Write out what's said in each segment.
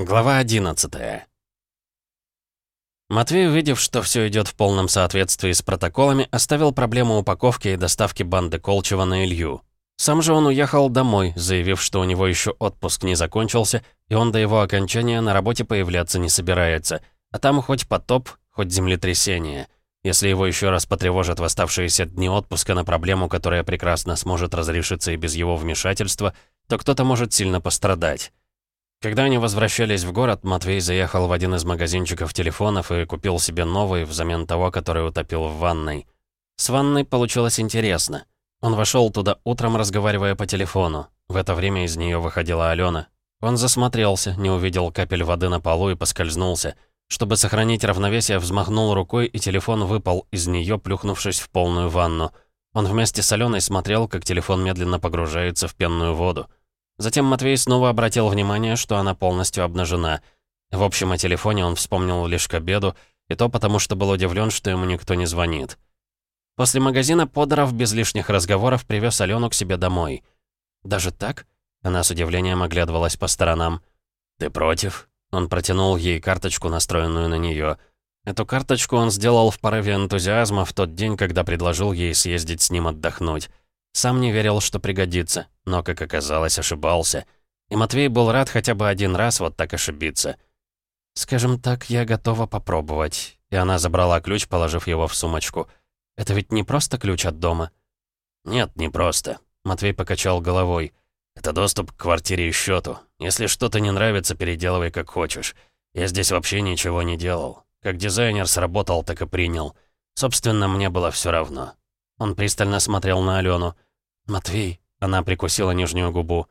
Глава 11 Матвей, увидев, что все идет в полном соответствии с протоколами, оставил проблему упаковки и доставки банды Колчева на Илью. Сам же он уехал домой, заявив, что у него еще отпуск не закончился, и он до его окончания на работе появляться не собирается. А там хоть потоп, хоть землетрясение. Если его еще раз потревожат в оставшиеся дни отпуска на проблему, которая прекрасно сможет разрешиться и без его вмешательства, то кто-то может сильно пострадать. Когда они возвращались в город, Матвей заехал в один из магазинчиков телефонов и купил себе новый взамен того, который утопил в ванной. С ванной получилось интересно. Он вошел туда утром, разговаривая по телефону. В это время из нее выходила Алена. Он засмотрелся, не увидел капель воды на полу и поскользнулся. Чтобы сохранить равновесие, взмахнул рукой, и телефон выпал из нее, плюхнувшись в полную ванну. Он вместе с Аленой смотрел, как телефон медленно погружается в пенную воду. Затем Матвей снова обратил внимание, что она полностью обнажена. В общем, о телефоне он вспомнил лишь к обеду, и то потому, что был удивлен, что ему никто не звонит. После магазина Подоров без лишних разговоров привез Алену к себе домой. «Даже так?» Она с удивлением оглядывалась по сторонам. «Ты против?» Он протянул ей карточку, настроенную на нее. Эту карточку он сделал в порыве энтузиазма в тот день, когда предложил ей съездить с ним отдохнуть. Сам не верил, что пригодится, но, как оказалось, ошибался. И Матвей был рад хотя бы один раз вот так ошибиться. «Скажем так, я готова попробовать». И она забрала ключ, положив его в сумочку. «Это ведь не просто ключ от дома?» «Нет, не просто», — Матвей покачал головой. «Это доступ к квартире и счету. Если что-то не нравится, переделывай как хочешь. Я здесь вообще ничего не делал. Как дизайнер сработал, так и принял. Собственно, мне было все равно. Он пристально смотрел на Алену. «Матвей», — она прикусила нижнюю губу.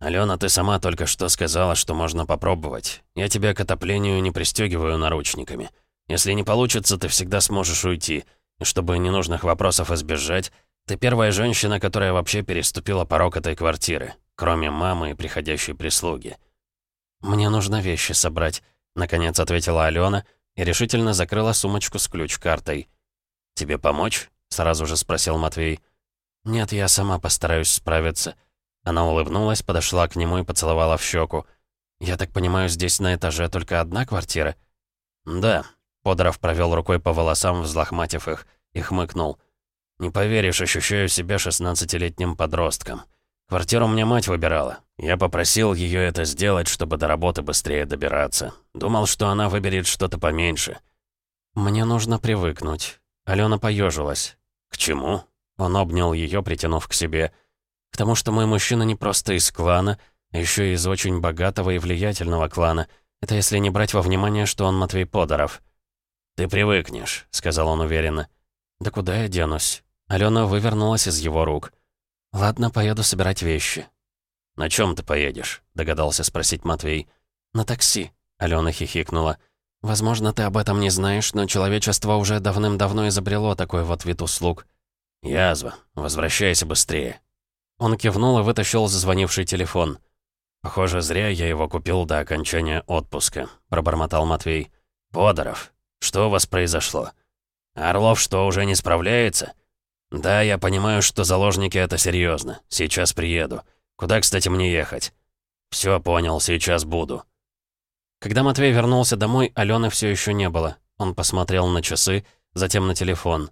«Алена, ты сама только что сказала, что можно попробовать. Я тебя к отоплению не пристегиваю наручниками. Если не получится, ты всегда сможешь уйти. И чтобы ненужных вопросов избежать, ты первая женщина, которая вообще переступила порог этой квартиры, кроме мамы и приходящей прислуги». «Мне нужно вещи собрать», — наконец ответила Алена и решительно закрыла сумочку с ключ-картой. «Тебе помочь?» Сразу же спросил Матвей. «Нет, я сама постараюсь справиться». Она улыбнулась, подошла к нему и поцеловала в щеку. «Я так понимаю, здесь на этаже только одна квартира?» «Да». Подоров провел рукой по волосам, взлохматив их, и хмыкнул. «Не поверишь, ощущаю себя шестнадцатилетним подростком. Квартиру мне мать выбирала. Я попросил ее это сделать, чтобы до работы быстрее добираться. Думал, что она выберет что-то поменьше». «Мне нужно привыкнуть». Алена поежилась. «К чему?» Он обнял ее, притянув к себе. «К тому, что мой мужчина не просто из клана, а еще и из очень богатого и влиятельного клана. Это если не брать во внимание, что он Матвей Подоров». «Ты привыкнешь», — сказал он уверенно. «Да куда я денусь?» Алена вывернулась из его рук. «Ладно, поеду собирать вещи». «На чем ты поедешь?» — догадался спросить Матвей. «На такси», — Алена хихикнула. Возможно, ты об этом не знаешь, но человечество уже давным-давно изобрело такой вот вид услуг. Язва, возвращайся быстрее. Он кивнул и вытащил зазвонивший телефон. «Похоже, зря я его купил до окончания отпуска», — пробормотал Матвей. «Подоров, что у вас произошло? Орлов что, уже не справляется?» «Да, я понимаю, что заложники — это серьезно. Сейчас приеду. Куда, кстати, мне ехать?» «Все понял, сейчас буду». Когда Матвей вернулся домой, Алены все еще не было. Он посмотрел на часы, затем на телефон.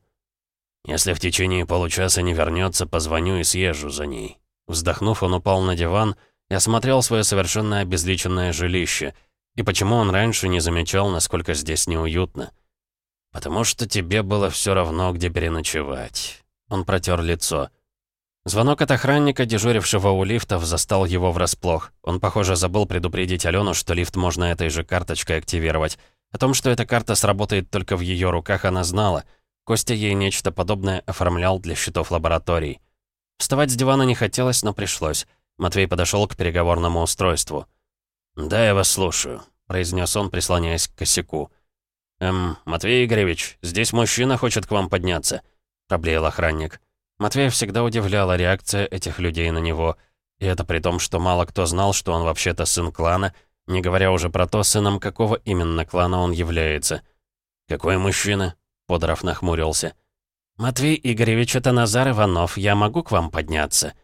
«Если в течение получаса не вернется, позвоню и съезжу за ней». Вздохнув, он упал на диван и осмотрел свое совершенно обезличенное жилище. И почему он раньше не замечал, насколько здесь неуютно? «Потому что тебе было все равно, где переночевать». Он протер лицо. Звонок от охранника, дежурившего у лифтов, застал его врасплох. Он, похоже, забыл предупредить Алену, что лифт можно этой же карточкой активировать. О том, что эта карта сработает только в ее руках, она знала. Костя ей нечто подобное оформлял для счетов лабораторий. Вставать с дивана не хотелось, но пришлось. Матвей подошел к переговорному устройству. «Да, я вас слушаю», — произнес он, прислоняясь к косяку. «Эм, Матвей Игоревич, здесь мужчина хочет к вам подняться», — проблеял охранник. Матвея всегда удивляла реакция этих людей на него. И это при том, что мало кто знал, что он вообще-то сын клана, не говоря уже про то, сыном какого именно клана он является. «Какой мужчина?» — Подоров нахмурился. «Матвей Игоревич, это Назар Иванов, я могу к вам подняться?»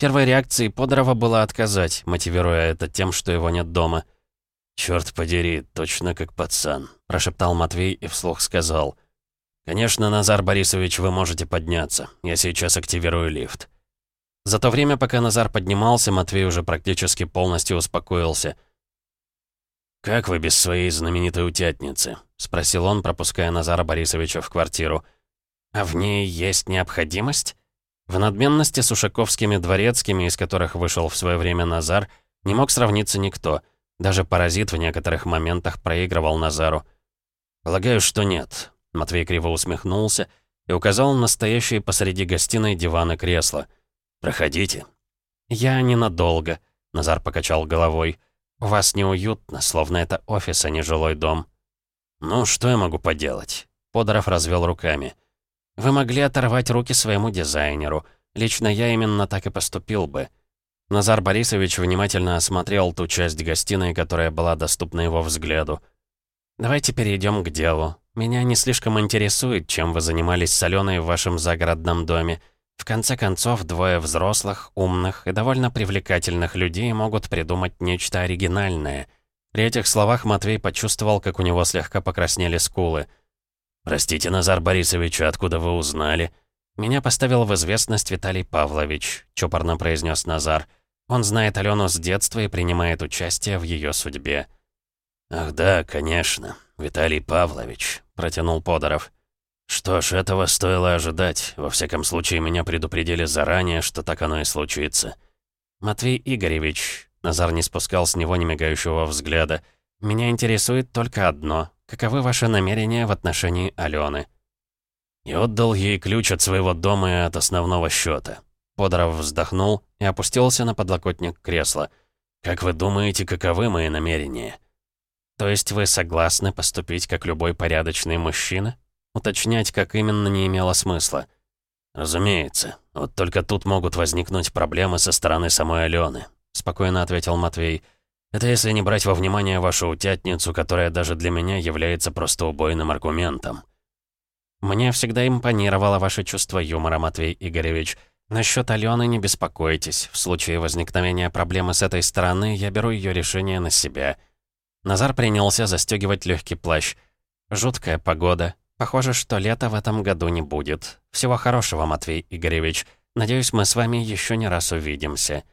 Первой реакцией Подорова было отказать, мотивируя это тем, что его нет дома. «Чёрт подери, точно как пацан», — прошептал Матвей и вслух сказал. «Конечно, Назар Борисович, вы можете подняться. Я сейчас активирую лифт». За то время, пока Назар поднимался, Матвей уже практически полностью успокоился. «Как вы без своей знаменитой утятницы?» — спросил он, пропуская Назара Борисовича в квартиру. «А в ней есть необходимость?» В надменности с ушаковскими дворецкими, из которых вышел в свое время Назар, не мог сравниться никто. Даже паразит в некоторых моментах проигрывал Назару. «Полагаю, что нет», — Матвей криво усмехнулся и указал на стоящие посреди гостиной диваны кресла. «Проходите». «Я ненадолго», — Назар покачал головой. «У вас неуютно, словно это офис, а не жилой дом». «Ну, что я могу поделать?» Подоров развел руками. «Вы могли оторвать руки своему дизайнеру. Лично я именно так и поступил бы». Назар Борисович внимательно осмотрел ту часть гостиной, которая была доступна его взгляду. «Давайте перейдем к делу. Меня не слишком интересует, чем вы занимались с Аленой в вашем загородном доме. В конце концов, двое взрослых, умных и довольно привлекательных людей могут придумать нечто оригинальное. При этих словах Матвей почувствовал, как у него слегка покраснели скулы. «Простите, Назар Борисович, откуда вы узнали?» «Меня поставил в известность Виталий Павлович», — чопорно произнес Назар. «Он знает Алену с детства и принимает участие в ее судьбе». «Ах да, конечно, Виталий Павлович», — протянул Подоров. «Что ж, этого стоило ожидать. Во всяком случае, меня предупредили заранее, что так оно и случится». «Матвей Игоревич», — Назар не спускал с него немигающего взгляда, «меня интересует только одно. Каковы ваши намерения в отношении Алены?» И отдал ей ключ от своего дома и от основного счета. Подоров вздохнул и опустился на подлокотник кресла. «Как вы думаете, каковы мои намерения?» «То есть вы согласны поступить как любой порядочный мужчина?» Уточнять, как именно, не имело смысла. «Разумеется. Вот только тут могут возникнуть проблемы со стороны самой Алены», — спокойно ответил Матвей. «Это если не брать во внимание вашу утятницу, которая даже для меня является просто убойным аргументом». «Мне всегда импонировало ваше чувство юмора, Матвей Игоревич. Насчет Алены не беспокойтесь. В случае возникновения проблемы с этой стороны, я беру ее решение на себя». Назар принялся застегивать легкий плащ. «Жуткая погода, Похоже, что лета в этом году не будет. Всего хорошего, Матвей Игоревич. Надеюсь, мы с вами еще не раз увидимся».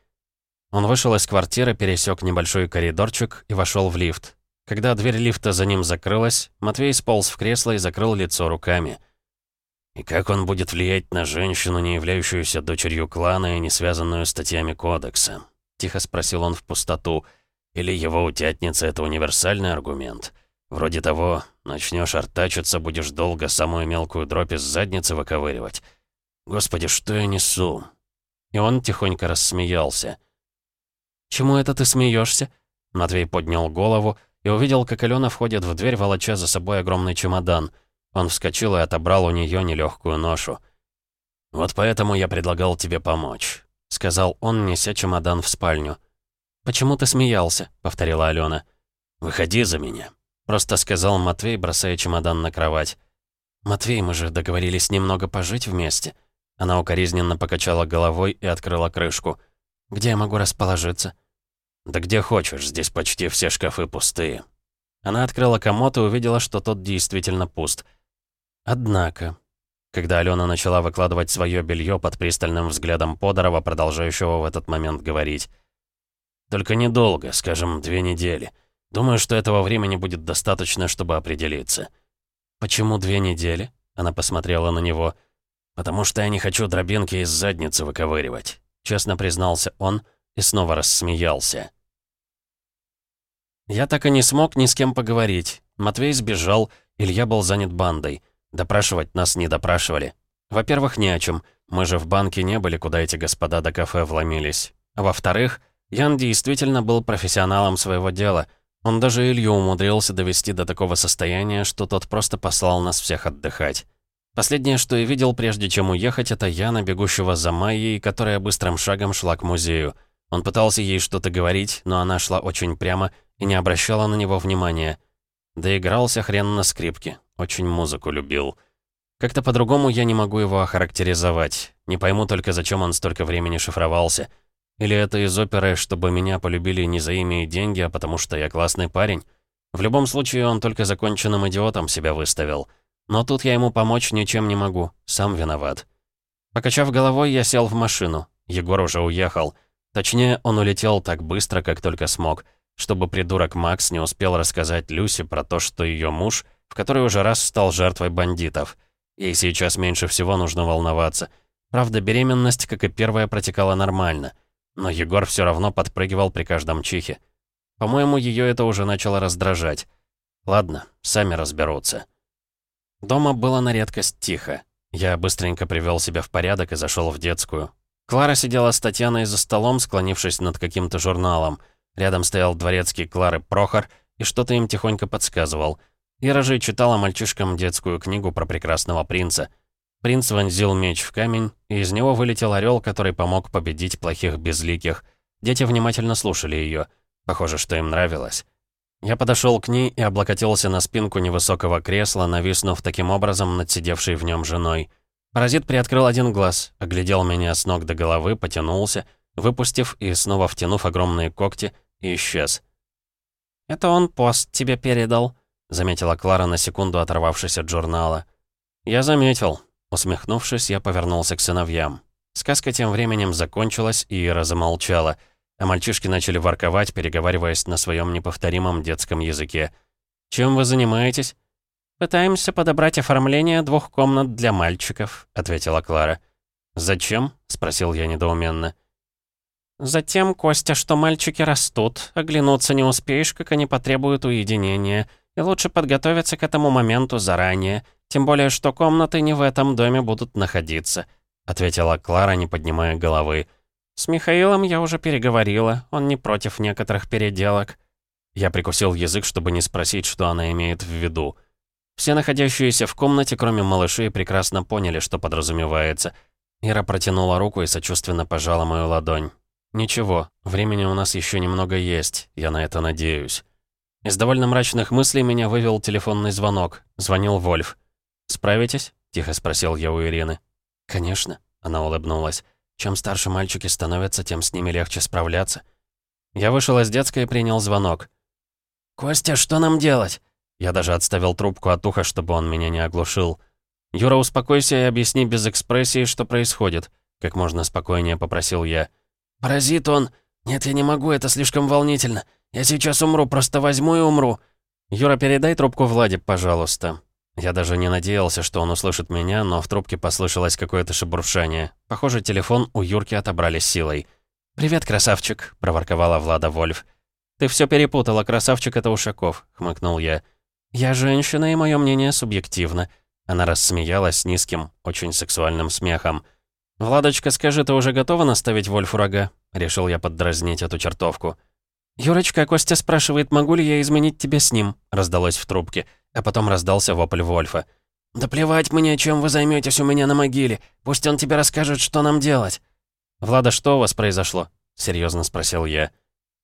Он вышел из квартиры, пересек небольшой коридорчик и вошел в лифт. Когда дверь лифта за ним закрылась, Матвей сполз в кресло и закрыл лицо руками. «И как он будет влиять на женщину, не являющуюся дочерью клана и не связанную статьями кодекса?» — тихо спросил он в пустоту. «Или его утятница — это универсальный аргумент?» Вроде того, начнешь артачиться, будешь долго самую мелкую дробь из задницы выковыривать. Господи, что я несу?» И он тихонько рассмеялся. «Чему это ты смеешься? Матвей поднял голову и увидел, как Алена входит в дверь, волоча за собой огромный чемодан. Он вскочил и отобрал у нее нелегкую ношу. «Вот поэтому я предлагал тебе помочь», — сказал он, неся чемодан в спальню. «Почему ты смеялся?» — повторила Алена. «Выходи за меня», Просто сказал Матвей, бросая чемодан на кровать. «Матвей, мы же договорились немного пожить вместе». Она укоризненно покачала головой и открыла крышку. «Где я могу расположиться?» «Да где хочешь, здесь почти все шкафы пустые». Она открыла комод и увидела, что тот действительно пуст. Однако, когда Алена начала выкладывать свое белье под пристальным взглядом Подорова, продолжающего в этот момент говорить. «Только недолго, скажем, две недели. Думаю, что этого времени будет достаточно, чтобы определиться. Почему две недели? Она посмотрела на него. Потому что я не хочу дробинки из задницы выковыривать. Честно признался он и снова рассмеялся. Я так и не смог ни с кем поговорить. Матвей сбежал, Илья был занят бандой. Допрашивать нас не допрашивали. Во-первых, ни о чем. Мы же в банке не были, куда эти господа до кафе вломились. А во-вторых, Ян действительно был профессионалом своего дела — он даже Илью умудрился довести до такого состояния, что тот просто послал нас всех отдыхать. Последнее, что я видел, прежде чем уехать, это Яна, бегущего за Майей, которая быстрым шагом шла к музею. Он пытался ей что-то говорить, но она шла очень прямо и не обращала на него внимания. Доигрался хрен на скрипке, очень музыку любил. Как-то по-другому я не могу его охарактеризовать. Не пойму только, зачем он столько времени шифровался. Или это из оперы, чтобы меня полюбили не за имя и деньги, а потому что я классный парень? В любом случае, он только законченным идиотом себя выставил. Но тут я ему помочь ничем не могу, сам виноват. Покачав головой, я сел в машину. Егор уже уехал. Точнее, он улетел так быстро, как только смог, чтобы придурок Макс не успел рассказать Люсе про то, что ее муж, в который уже раз стал жертвой бандитов. Ей сейчас меньше всего нужно волноваться. Правда, беременность, как и первая, протекала нормально. Но Егор все равно подпрыгивал при каждом чихе. По-моему, ее это уже начало раздражать. Ладно, сами разберутся. Дома было на редкость тихо. Я быстренько привел себя в порядок и зашел в детскую. Клара сидела с Татьяной за столом, склонившись над каким-то журналом. Рядом стоял дворецкий Клары Прохор и что-то им тихонько подсказывал. Ира же читала мальчишкам детскую книгу про прекрасного принца. Принц вонзил меч в камень, и из него вылетел орел, который помог победить плохих безликих. Дети внимательно слушали ее. Похоже, что им нравилось. Я подошел к ней и облокотился на спинку невысокого кресла, нависнув таким образом над сидевшей в нем женой. Паразит приоткрыл один глаз, оглядел меня с ног до головы, потянулся, выпустив и снова втянув огромные когти, и исчез. «Это он пост тебе передал», — заметила Клара на секунду, оторвавшись от журнала. «Я заметил». Усмехнувшись, я повернулся к сыновьям. Сказка тем временем закончилась, и Ира замолчала, а мальчишки начали ворковать, переговариваясь на своем неповторимом детском языке. «Чем вы занимаетесь?» «Пытаемся подобрать оформление двух комнат для мальчиков», — ответила Клара. «Зачем?» — спросил я недоуменно. «Затем, Костя, что мальчики растут, оглянуться не успеешь, как они потребуют уединения, и лучше подготовиться к этому моменту заранее, тем более, что комнаты не в этом доме будут находиться», — ответила Клара, не поднимая головы. «С Михаилом я уже переговорила, он не против некоторых переделок». Я прикусил язык, чтобы не спросить, что она имеет в виду. Все находящиеся в комнате, кроме малышей, прекрасно поняли, что подразумевается. Ира протянула руку и сочувственно пожала мою ладонь. «Ничего, времени у нас еще немного есть, я на это надеюсь». Из довольно мрачных мыслей меня вывел телефонный звонок. Звонил Вольф. «Справитесь?» — тихо спросил я у Ирины. «Конечно», — она улыбнулась. «Чем старше мальчики становятся, тем с ними легче справляться». Я вышел из детской и принял звонок. «Костя, что нам делать?» Я даже отставил трубку от уха, чтобы он меня не оглушил. «Юра, успокойся и объясни без экспрессии, что происходит», — как можно спокойнее попросил я. «Паразит он! Нет, я не могу, это слишком волнительно. Я сейчас умру, просто возьму и умру». «Юра, передай трубку Владе, пожалуйста». Я даже не надеялся, что он услышит меня, но в трубке послышалось какое-то шебуршание. Похоже, телефон у Юрки отобрали силой. «Привет, красавчик», — проворковала Влада Вольф. «Ты все перепутала, красавчик — это Ушаков», — хмыкнул я. «Я женщина, и мое мнение субъективно». Она рассмеялась низким, очень сексуальным смехом. «Владочка, скажи, ты уже готова наставить Вольфу рога?» Решил я поддразнить эту чертовку. «Юрочка, Костя спрашивает, могу ли я изменить тебя с ним?» Раздалось в трубке, а потом раздался вопль Вольфа. «Да плевать мне, чем вы займетесь у меня на могиле. Пусть он тебе расскажет, что нам делать». «Влада, что у вас произошло?» — серьезно спросил я.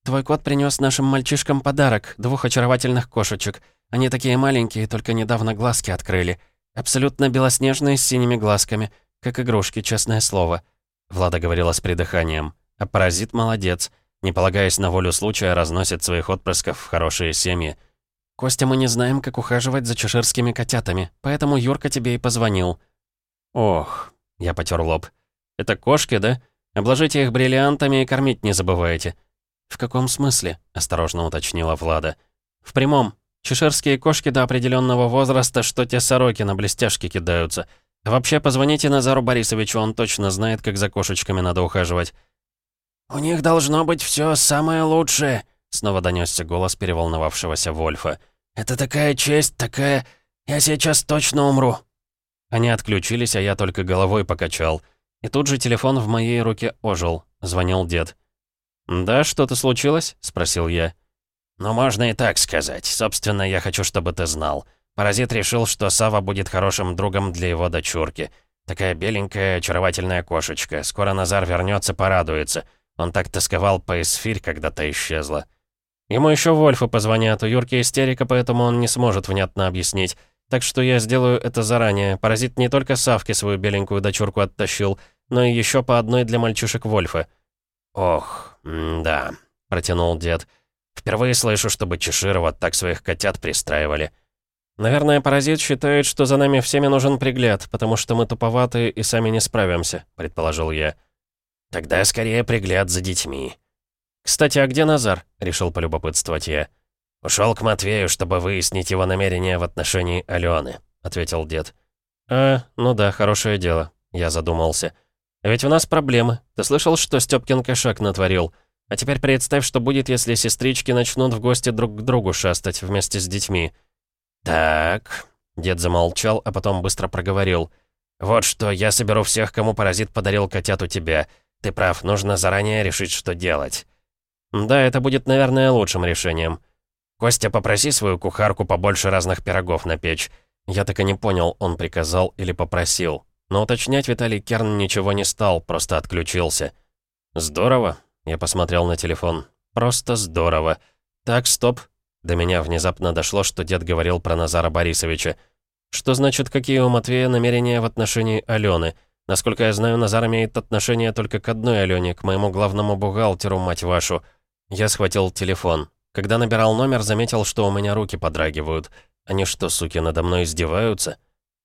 «Твой кот принес нашим мальчишкам подарок, двух очаровательных кошечек. Они такие маленькие, только недавно глазки открыли. Абсолютно белоснежные с синими глазками. Как игрушки, честное слово. Влада говорила с придыханием. А паразит молодец. Не полагаясь на волю случая, разносит своих отпрысков в хорошие семьи. «Костя, мы не знаем, как ухаживать за чеширскими котятами, поэтому Юрка тебе и позвонил». «Ох», — я потер лоб. «Это кошки, да? Обложите их бриллиантами и кормить не забывайте». «В каком смысле?» — осторожно уточнила Влада. «В прямом. Чеширские кошки до определенного возраста, что те сороки на блестяшки кидаются. Вообще, позвоните Назару Борисовичу, он точно знает, как за кошечками надо ухаживать». «У них должно быть все самое лучшее», — снова донесся голос переволновавшегося Вольфа. «Это такая честь, такая... Я сейчас точно умру». Они отключились, а я только головой покачал. И тут же телефон в моей руке ожил. Звонил дед. «Да, что-то случилось?» — спросил я. «Ну, можно и так сказать. Собственно, я хочу, чтобы ты знал. Паразит решил, что Сава будет хорошим другом для его дочурки. Такая беленькая, очаровательная кошечка. Скоро Назар вернется, порадуется. Он так тосковал по эсфирь, когда то исчезла. Ему еще Вольфы позвонят, у Юрки истерика, поэтому он не сможет внятно объяснить. Так что я сделаю это заранее. Паразит не только Савке свою беленькую дочурку оттащил, но и еще по одной для мальчишек Вольфа. «Ох, да», — протянул дед. «Впервые слышу, чтобы Чеширова так своих котят пристраивали». «Наверное, паразит считает, что за нами всеми нужен пригляд, потому что мы туповатые и сами не справимся», — предположил я. «Тогда скорее пригляд за детьми». «Кстати, а где Назар?» — решил полюбопытствовать я. «Ушел к Матвею, чтобы выяснить его намерения в отношении Алены», — ответил дед. «А, ну да, хорошее дело», — я задумался. «А ведь у нас проблемы. Ты слышал, что Стёпкин кошак натворил? А теперь представь, что будет, если сестрички начнут в гости друг к другу шастать вместе с детьми». «Так...» — дед замолчал, а потом быстро проговорил. «Вот что, я соберу всех, кому паразит подарил котят у тебя. Ты прав, нужно заранее решить, что делать». «Да, это будет, наверное, лучшим решением». «Костя, попроси свою кухарку побольше разных пирогов на печь». Я так и не понял, он приказал или попросил. Но уточнять Виталий Керн ничего не стал, просто отключился. «Здорово», — я посмотрел на телефон. «Просто здорово. Так, стоп, до меня внезапно дошло, что дед говорил про Назара Борисовича. Что значит, какие у Матвея намерения в отношении Алены? Насколько я знаю, Назар имеет отношение только к одной Алене, к моему главному бухгалтеру, мать вашу. Я схватил телефон. Когда набирал номер, заметил, что у меня руки подрагивают. Они что, суки, надо мной издеваются?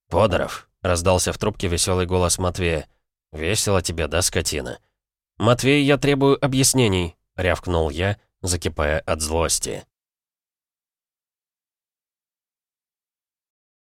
«Подоров», — раздался в трубке веселый голос Матвея. «Весело тебе, да, скотина?» «Матвей, я требую объяснений», — рявкнул я, закипая от злости.